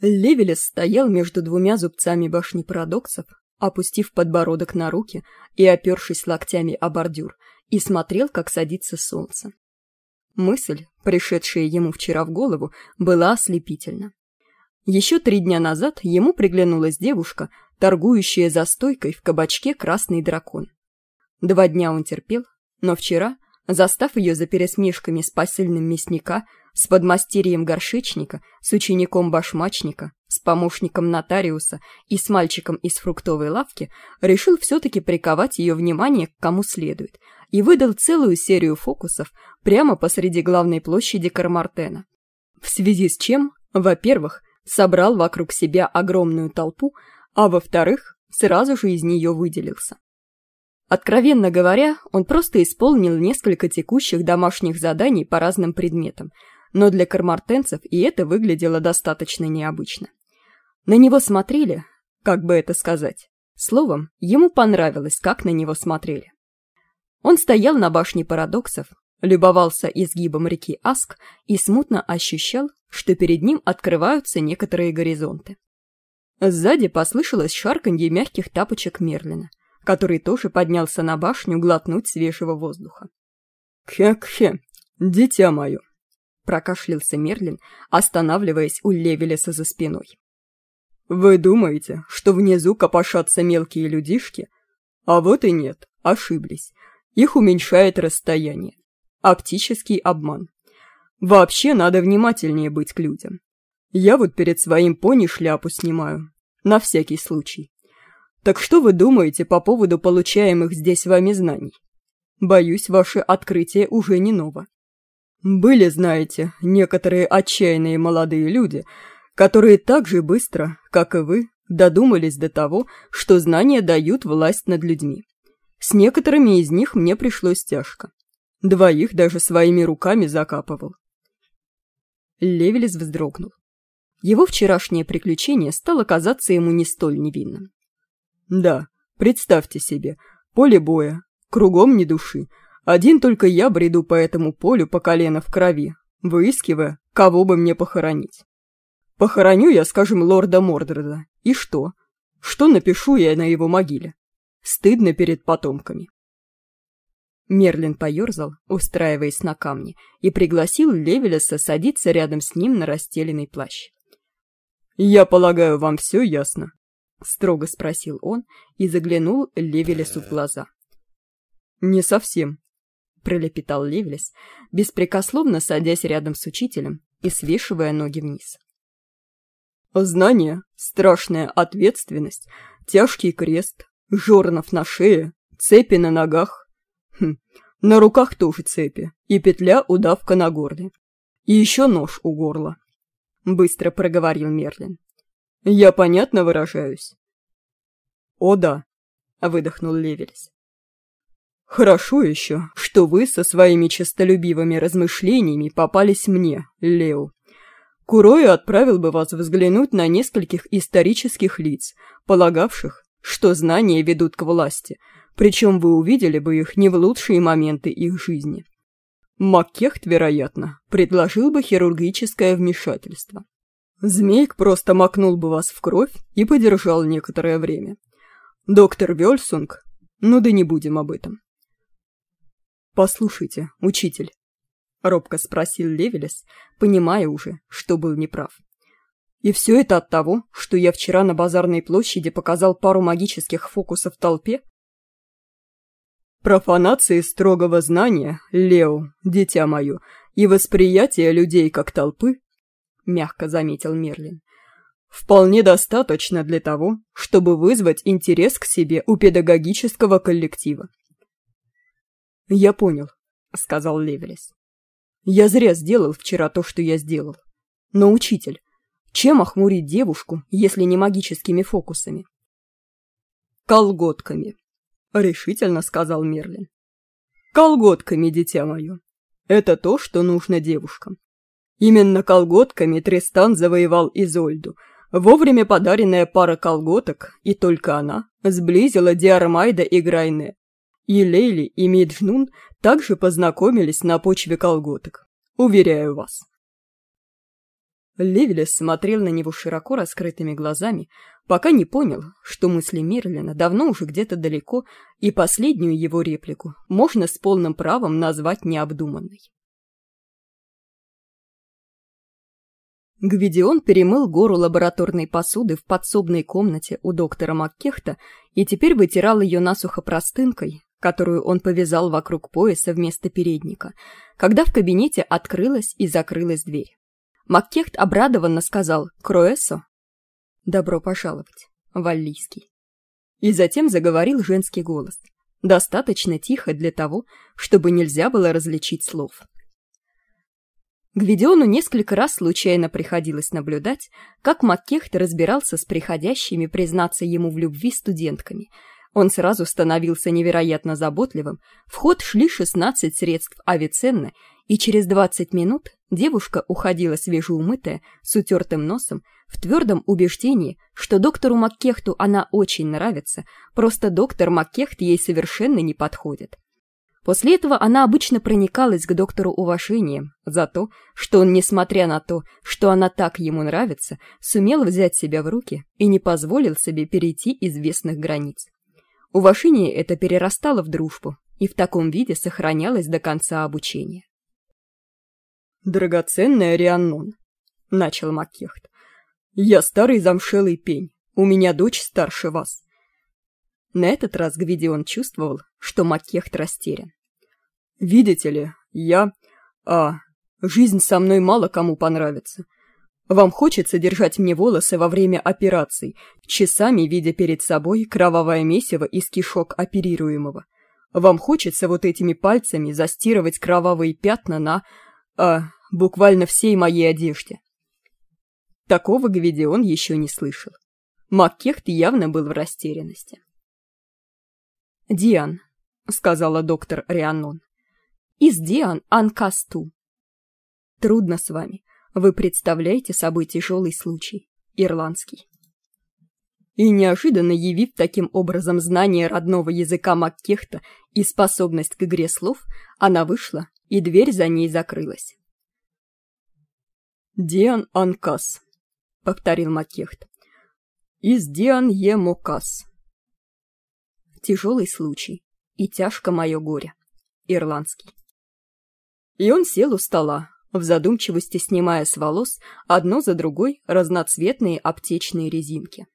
Левелес стоял между двумя зубцами башни парадоксов, опустив подбородок на руки и опершись локтями о бордюр, и смотрел, как садится солнце. Мысль, пришедшая ему вчера в голову, была ослепительна. Еще три дня назад ему приглянулась девушка, торгующая за стойкой в кабачке «Красный дракон». Два дня он терпел, но вчера, застав ее за пересмешками с посыльным мясника, с подмастерьем горшечника, с учеником башмачника, с помощником нотариуса и с мальчиком из фруктовой лавки, решил все-таки приковать ее внимание к кому следует и выдал целую серию фокусов прямо посреди главной площади Кармартена. В связи с чем, во-первых, собрал вокруг себя огромную толпу, а во-вторых, сразу же из нее выделился. Откровенно говоря, он просто исполнил несколько текущих домашних заданий по разным предметам, но для кармартенцев и это выглядело достаточно необычно. На него смотрели, как бы это сказать. Словом, ему понравилось, как на него смотрели. Он стоял на башне парадоксов, любовался изгибом реки Аск и смутно ощущал, что перед ним открываются некоторые горизонты. Сзади послышалось шарканье мягких тапочек Мерлина, который тоже поднялся на башню глотнуть свежего воздуха. «Кхе-кхе, дитя мое!» Прокашлялся Мерлин, останавливаясь у Левелеса за спиной. «Вы думаете, что внизу копошатся мелкие людишки? А вот и нет, ошиблись. Их уменьшает расстояние. Оптический обман. Вообще надо внимательнее быть к людям. Я вот перед своим пони шляпу снимаю. На всякий случай. Так что вы думаете по поводу получаемых здесь вами знаний? Боюсь, ваше открытие уже не ново. Были, знаете, некоторые отчаянные молодые люди, которые так же быстро, как и вы, додумались до того, что знания дают власть над людьми. С некоторыми из них мне пришлось тяжко. Двоих даже своими руками закапывал. Левелес вздрогнул. Его вчерашнее приключение стало казаться ему не столь невинным. Да, представьте себе, поле боя, кругом ни души, один только я бреду по этому полю по колено в крови, выискивая, кого бы мне похоронить. Похороню я, скажем, лорда Мордреда. И что? Что напишу я на его могиле? Стыдно перед потомками. Мерлин поерзал, устраиваясь на камне, и пригласил Левелеса садиться рядом с ним на расстеленный плащ. «Я полагаю, вам все ясно?» — строго спросил он и заглянул Левелесу в глаза. «Не совсем», пролепетал Ливлес, беспрекословно садясь рядом с учителем и свешивая ноги вниз. Знание, страшная ответственность, тяжкий крест, жорнов на шее, цепи на ногах. Хм, на руках тоже цепи, и петля удавка на горле. И еще нож у горла. Быстро проговорил Мерлин. Я понятно выражаюсь? О да, выдохнул Левелес. «Хорошо еще, что вы со своими честолюбивыми размышлениями попались мне, Лео. Курою отправил бы вас взглянуть на нескольких исторических лиц, полагавших, что знания ведут к власти, причем вы увидели бы их не в лучшие моменты их жизни. Маккехт, вероятно, предложил бы хирургическое вмешательство. Змейк просто макнул бы вас в кровь и подержал некоторое время. Доктор Вельсунг, ну да не будем об этом. «Послушайте, учитель», — робко спросил Левелес, понимая уже, что был неправ. «И все это от того, что я вчера на базарной площади показал пару магических фокусов толпе?» «Профанации строгого знания, Лео, дитя мое, и восприятие людей как толпы», — мягко заметил Мерлин, «вполне достаточно для того, чтобы вызвать интерес к себе у педагогического коллектива. «Я понял», — сказал Левелес. «Я зря сделал вчера то, что я сделал. Но, учитель, чем охмурить девушку, если не магическими фокусами?» «Колготками», — решительно сказал Мерлин. «Колготками, дитя мое. Это то, что нужно девушкам. Именно колготками Тристан завоевал Изольду. Вовремя подаренная пара колготок, и только она, сблизила Диармайда и Грайне, и Лейли, и Миджнун также познакомились на почве колготок. Уверяю вас. Левелес смотрел на него широко раскрытыми глазами, пока не понял, что мысли Мерлина давно уже где-то далеко, и последнюю его реплику можно с полным правом назвать необдуманной. Гвидион перемыл гору лабораторной посуды в подсобной комнате у доктора Маккехта и теперь вытирал ее насухо простынкой, которую он повязал вокруг пояса вместо передника, когда в кабинете открылась и закрылась дверь. Маккехт обрадованно сказал «Кроэсо?» «Добро пожаловать, Валлийский». И затем заговорил женский голос, достаточно тихо для того, чтобы нельзя было различить слов. Гвидиону несколько раз случайно приходилось наблюдать, как Маккехт разбирался с приходящими признаться ему в любви студентками. Он сразу становился невероятно заботливым, в ход шли 16 средств авиценны, и через 20 минут девушка уходила свежеумытая, с утертым носом, в твердом убеждении, что доктору Маккехту она очень нравится, просто доктор Маккехт ей совершенно не подходит. После этого она обычно проникалась к доктору уважением за то, что он, несмотря на то, что она так ему нравится, сумел взять себя в руки и не позволил себе перейти известных границ. Уважение это перерастало в дружбу и в таком виде сохранялось до конца обучения. «Драгоценная Рианнон», — начал Маккехт. «Я старый замшелый пень, у меня дочь старше вас». На этот раз Гвидион чувствовал, что Маккехт растерян. «Видите ли, я... А, жизнь со мной мало кому понравится. Вам хочется держать мне волосы во время операций, часами видя перед собой кровавое месиво из кишок оперируемого. Вам хочется вот этими пальцами застирывать кровавые пятна на а, буквально всей моей одежде. Такого Гвидион еще не слышал. Маккехт явно был в растерянности. «Диан», — сказала доктор Рианон, — «из Диан Анкасту». «Трудно с вами. Вы представляете собой тяжелый случай. Ирландский». И неожиданно явив таким образом знание родного языка Маккехта и способность к игре слов, она вышла и дверь за ней закрылась. «Диан Анкас», — повторил Макехт. «Из Диан е Мокас». Тяжелый случай и тяжко мое горе. Ирландский. И он сел у стола, в задумчивости снимая с волос одно за другой разноцветные аптечные резинки.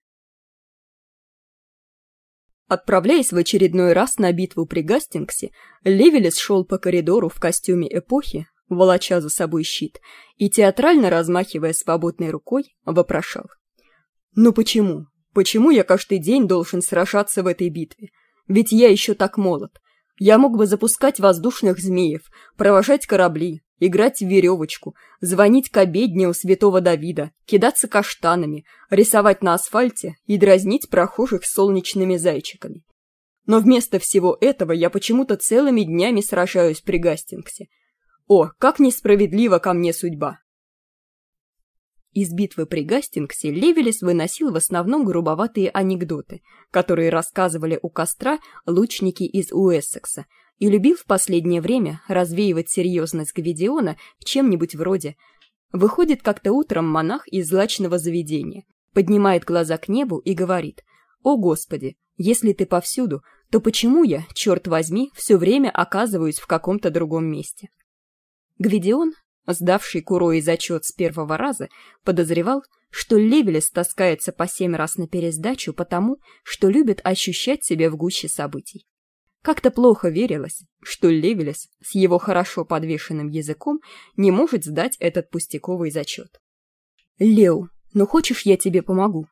Отправляясь в очередной раз на битву при Гастингсе, Левелес шел по коридору в костюме эпохи, волоча за собой щит, и, театрально размахивая свободной рукой, вопрошал. «Ну почему? Почему я каждый день должен сражаться в этой битве? Ведь я еще так молод. Я мог бы запускать воздушных змеев, провожать корабли, играть в веревочку, звонить к обедне у святого Давида, кидаться каштанами, рисовать на асфальте и дразнить прохожих солнечными зайчиками. Но вместо всего этого я почему-то целыми днями сражаюсь при Гастингсе. О, как несправедлива ко мне судьба! Из битвы при Гастингсе Левелес выносил в основном грубоватые анекдоты, которые рассказывали у костра лучники из Уэссекса, и любил в последнее время развеивать серьезность Гвидиона чем-нибудь вроде «Выходит как-то утром монах из злачного заведения, поднимает глаза к небу и говорит «О, Господи, если ты повсюду, то почему я, черт возьми, все время оказываюсь в каком-то другом месте?» Гвидион, сдавший Курои зачет с первого раза, подозревал, что Левелес таскается по семь раз на пересдачу потому, что любит ощущать себя в гуще событий. Как-то плохо верилось, что Левелес с его хорошо подвешенным языком не может сдать этот пустяковый зачет. «Лео, ну хочешь, я тебе помогу?»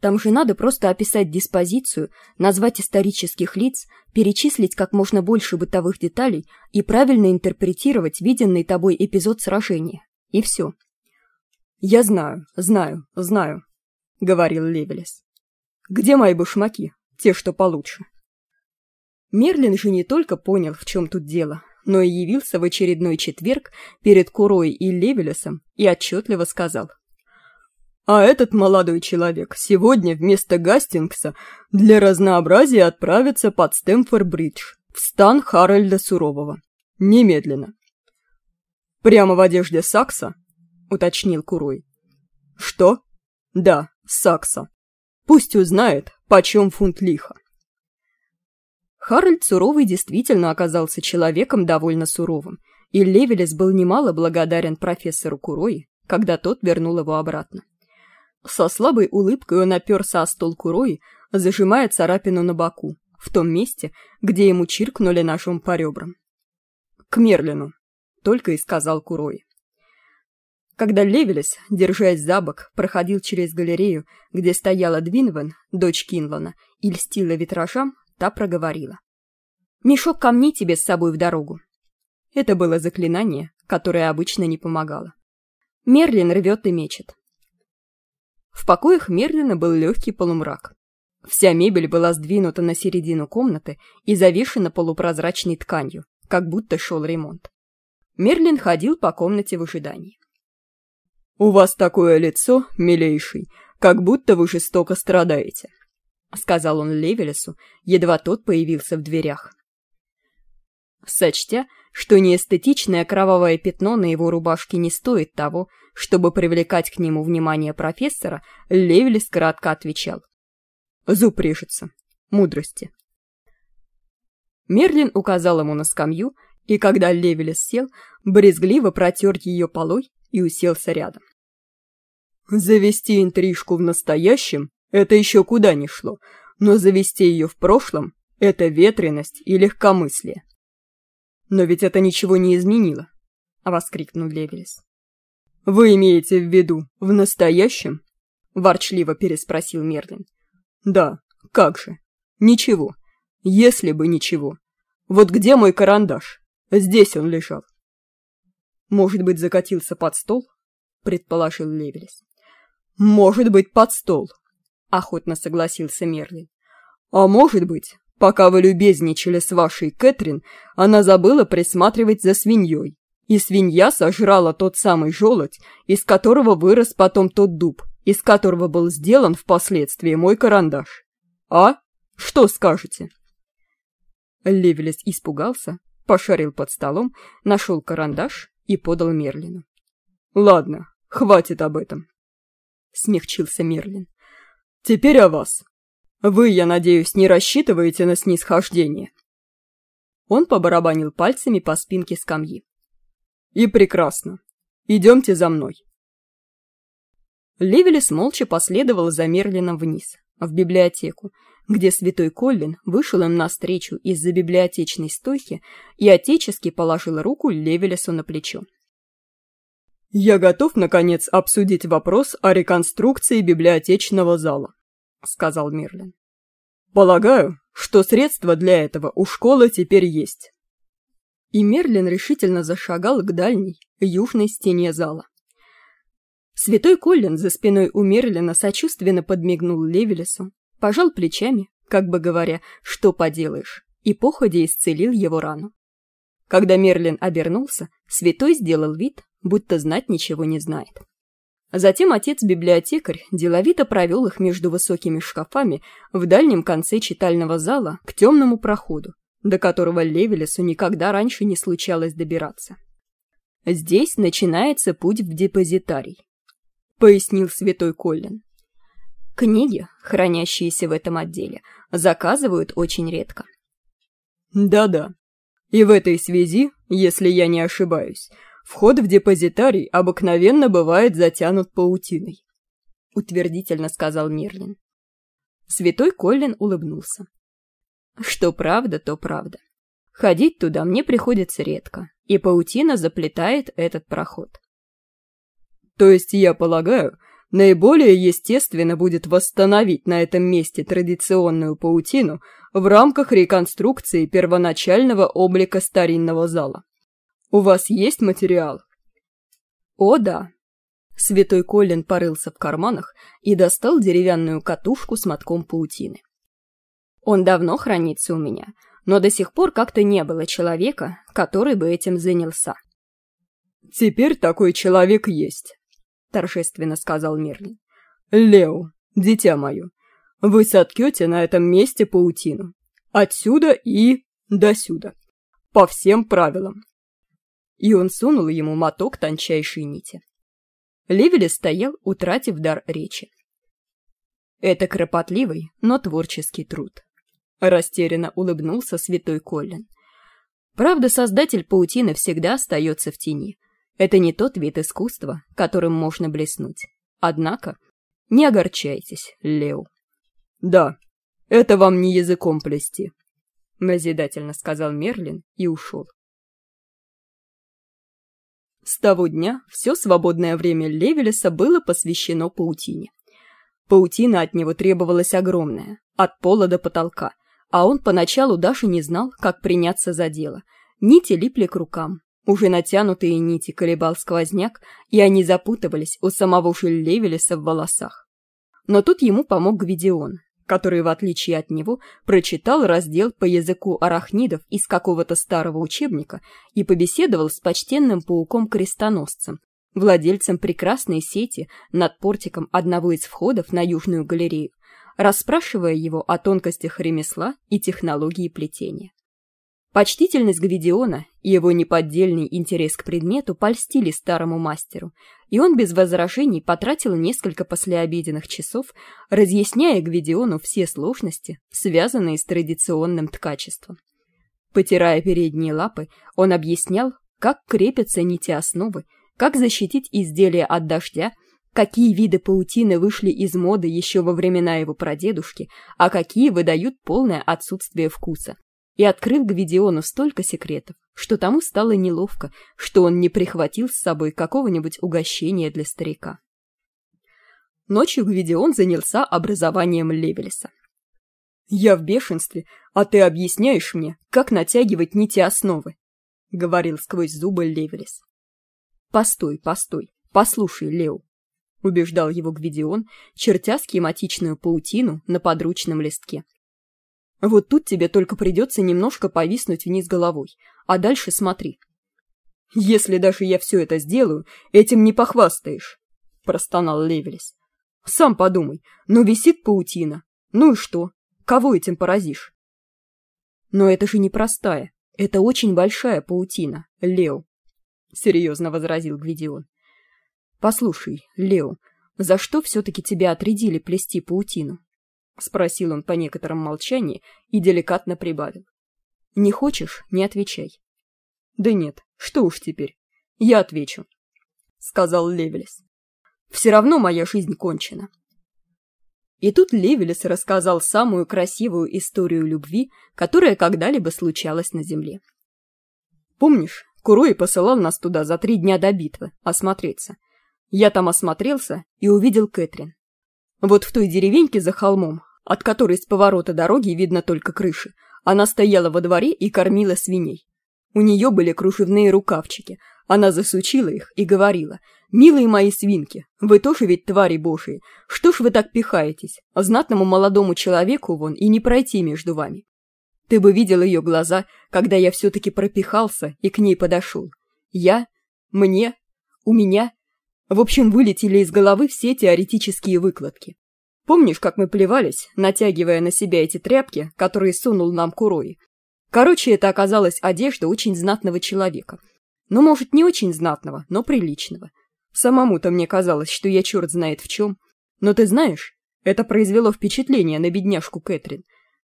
Там же надо просто описать диспозицию, назвать исторических лиц, перечислить как можно больше бытовых деталей и правильно интерпретировать виденный тобой эпизод сражения. И все. «Я знаю, знаю, знаю», — говорил Левелес. «Где мои башмаки? Те, что получше». Мерлин же не только понял, в чем тут дело, но и явился в очередной четверг перед Курой и Левелесом и отчетливо сказал — а этот молодой человек сегодня вместо Гастингса для разнообразия отправится под Стэмфорд-Бридж, в стан Харальда Сурового. Немедленно. «Прямо в одежде Сакса?» — уточнил Курой. Что? Да, Сакса. Пусть узнает, почем фунт лиха. Харальд Суровый действительно оказался человеком довольно суровым, и Левелес был немало благодарен профессору Курои, когда тот вернул его обратно. Со слабой улыбкой он оперся о стол Курои, зажимая царапину на боку, в том месте, где ему чиркнули ножом по ребрам. «К Мерлину», — только и сказал Курои. Когда Левелес, держась за бок, проходил через галерею, где стояла Двинвен, дочь Кинлана, и льстила витражам, та проговорила. «Мешок камней тебе с собой в дорогу». Это было заклинание, которое обычно не помогало. Мерлин рвет и мечет. В покоях Мерлина был легкий полумрак. Вся мебель была сдвинута на середину комнаты и завешена полупрозрачной тканью, как будто шел ремонт. Мерлин ходил по комнате в ожидании. «У вас такое лицо, милейший, как будто вы жестоко страдаете», — сказал он Левелесу, едва тот появился в дверях. Сочтя, что неэстетичное кровавое пятно на его рубашке не стоит того, чтобы привлекать к нему внимание профессора, Левелес кратко отвечал. «Зуб режется. Мудрости». Мерлин указал ему на скамью, и когда Левелес сел, брезгливо протер ее полой и уселся рядом. Завести интрижку в настоящем — это еще куда ни шло, но завести ее в прошлом — это ветреность и легкомыслие. «Но ведь это ничего не изменило», — воскликнул Левелес. «Вы имеете в виду в настоящем?» — ворчливо переспросил Мерлин. «Да, как же. Ничего. Если бы ничего. Вот где мой карандаш? Здесь он лежал». «Может быть, закатился под стол?» — предположил Левелес. «Может быть, под стол», — охотно согласился Мерлин. «А может быть, пока вы любезничали с вашей Кэтрин, она забыла присматривать за свиньей, и свинья сожрала тот самый желудь, из которого вырос потом тот дуб, из которого был сделан впоследствии мой карандаш. А? Что скажете?» Левелес испугался, пошарил под столом, нашел карандаш и подал Мерлину. «Ладно, хватит об этом», — смягчился Мерлин. «Теперь о вас. Вы, я надеюсь, не рассчитываете на снисхождение?» Он побарабанил пальцами по спинке скамьи. «И прекрасно. Идемте за мной». Левелес молча последовал за Мерлином вниз, в библиотеку, где святой Коллин вышел им навстречу из-за библиотечной стойки и отечески положил руку Левелесу на плечо. «Я готов, наконец, обсудить вопрос о реконструкции библиотечного зала», — сказал Мерлин. «Полагаю, что средства для этого у школы теперь есть». И Мерлин решительно зашагал к дальней, южной стене зала. Святой Коллин за спиной у Мерлина сочувственно подмигнул Левелесу, пожал плечами, как бы говоря, что поделаешь, и походя исцелил его рану. Когда Мерлин обернулся, святой сделал вид, будто знать ничего не знает. Затем отец-библиотекарь деловито провел их между высокими шкафами в дальнем конце читального зала к темному проходу, до которого Левелесу никогда раньше не случалось добираться. «Здесь начинается путь в депозитарий», — пояснил святой Коллин. Книги, хранящиеся в этом отделе, заказывают очень редко. Да-да. И в этой связи, если я не ошибаюсь, вход в депозитарий обыкновенно бывает затянут паутиной. Утвердительно сказал Мерлин. Святой Коллин улыбнулся. Что правда, то правда. Ходить туда мне приходится редко, и паутина заплетает этот проход. То есть я полагаю, наиболее естественно будет восстановить на этом месте традиционную паутину в рамках реконструкции первоначального облика старинного зала. У вас есть материал? О, да. Святой Колин порылся в карманах и достал деревянную катушку с мотком паутины. Он давно хранится у меня, но до сих пор как-то не было человека, который бы этим занялся. Теперь такой человек есть, — торжественно сказал Мерлин. «Лео, дитя мое, вы соткете на этом месте паутину. Отсюда и досюда. По всем правилам». И он сунул ему моток тончайшей нити. Ливелес стоял, утратив дар речи. Это кропотливый, но творческий труд. Растерянно улыбнулся святой Коллин. Правда, создатель паутины всегда остается в тени. Это не тот вид искусства, которым можно блеснуть. Однако, не огорчайтесь, Лео. Да, это вам не языком плести, назидательно сказал Мерлин и ушел. С того дня все свободное время Левелеса было посвящено паутине. Паутина от него требовалась огромная, от пола до потолка, а он поначалу даже не знал, как приняться за дело. Нити липли к рукам, уже натянутые нити колебал сквозняк, и они запутывались у самого Левелеса в волосах. Но тут ему помог Гвидион, который, в отличие от него, прочитал раздел по языку арахнидов из какого-то старого учебника и побеседовал с почтенным пауком-крестоносцем, владельцем прекрасной сети над портиком одного из входов на Южную галерею, расспрашивая его о тонкостях ремесла и технологии плетения. Почтительность Гвидиона и его неподдельный интерес к предмету польстили старому мастеру, и он без возражений потратил несколько послеобеденных часов, разъясняя Гвидиону все сложности, связанные с традиционным ткачеством. Потирая передние лапы, он объяснял, как крепятся нити основы, как защитить изделие от дождя, какие виды паутины вышли из моды еще во времена его прадедушки, а какие выдают полное отсутствие вкуса, и открыл Гвидиону столько секретов, что тому стало неловко, что он не прихватил с собой какого-нибудь угощения для старика. Ночью Гвидион занялся образованием Левелеса. «Я в бешенстве, а ты объясняешь мне, как натягивать нити основы», — говорил сквозь зубы Левелес. «Постой, постой, послушай, Лео», — убеждал его Гвидион, чертя схематичную паутину на подручном листке. Вот тут тебе только придется немножко повиснуть вниз головой, а дальше смотри. Если даже я все это сделаю, этим не похвастаешь, простонал Левелес. Сам подумай, ну висит паутина. Ну и что? Кого этим поразишь? Но это же не простая, это очень большая паутина, Лео, серьезно возразил Гвидион. Послушай, Лео, за что все-таки тебя отрядили плести паутину? — спросил он по некотором молчании и деликатно прибавил. «Не хочешь — не отвечай». «Да нет, что уж теперь. Я отвечу», — сказал Левелес. «Все равно моя жизнь кончена». И тут Левелес рассказал самую красивую историю любви, которая когда-либо случалась на Земле. «Помнишь, Курои посылал нас туда за три дня до битвы, осмотреться. Я там осмотрелся и увидел Кэтрин. Вот в той деревеньке за холмом от которой с поворота дороги видно только крыши, она стояла во дворе и кормила свиней. У нее были кружевные рукавчики, она засучила их и говорила, «Милые мои свинки, вы тоже ведь твари божьи, что ж вы так пихаетесь, знатному молодому человеку вон и не пройти между вами». Ты бы видел ее глаза, когда я все-таки пропихался и к ней подошел. Я, мне, у меня. В общем, вылетели из головы все теоретические выкладки. Помнишь, как мы плевались, натягивая на себя эти тряпки, которые сунул нам Курой? Короче, это оказалась одежда очень знатного человека. Ну, может, не очень знатного, но приличного. Самому-то мне казалось, что я черт знает в чем. Но ты знаешь, это произвело впечатление на бедняжку Кэтрин.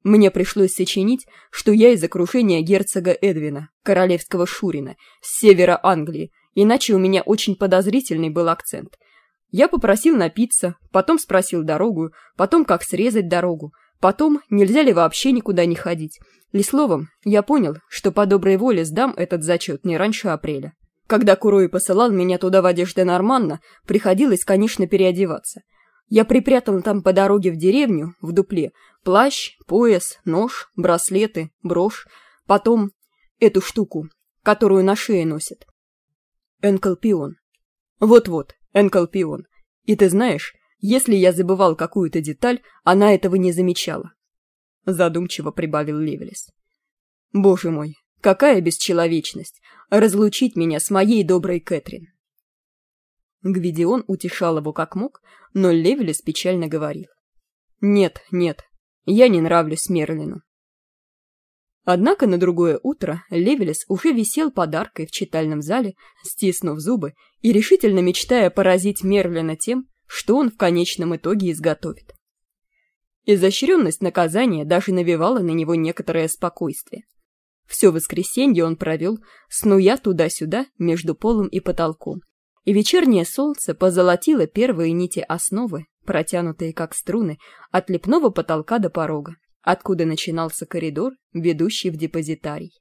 Мне пришлось сочинить, что я из окружения герцога Эдвина, королевского Шурина, с севера Англии, иначе у меня очень подозрительный был акцент – я попросил напиться, потом спросил дорогу, потом как срезать дорогу, потом нельзя ли вообще никуда не ходить. И словом, я понял, что по доброй воле сдам этот зачет не раньше апреля. Когда Курои посылал меня туда в одежде Норманна, приходилось, конечно, переодеваться. Я припрятал там по дороге в деревню, в дупле, плащ, пояс, нож, браслеты, брошь, потом эту штуку, которую на шее носят. Энколпион. Вот-вот, Энколпион. И ты знаешь, если я забывал какую-то деталь, она этого не замечала. Задумчиво прибавил Левелес. Боже мой, какая бесчеловечность! Разлучить меня с моей доброй Кэтрин! Гвидион утешал его как мог, но Левелес печально говорил. «Нет, нет, я не нравлюсь Мерлину». Однако на другое утро Левелес уже висел подаркой в читальном зале, стиснув зубы и решительно мечтая поразить Мерлина тем, что он в конечном итоге изготовит. Изощренность наказания даже навевала на него некоторое спокойствие. Все воскресенье он провел, снуя туда-сюда между полом и потолком, и вечернее солнце позолотило первые нити основы, протянутые как струны, от лепного потолка до порога, откуда начинался коридор, ведущий в депозитарий.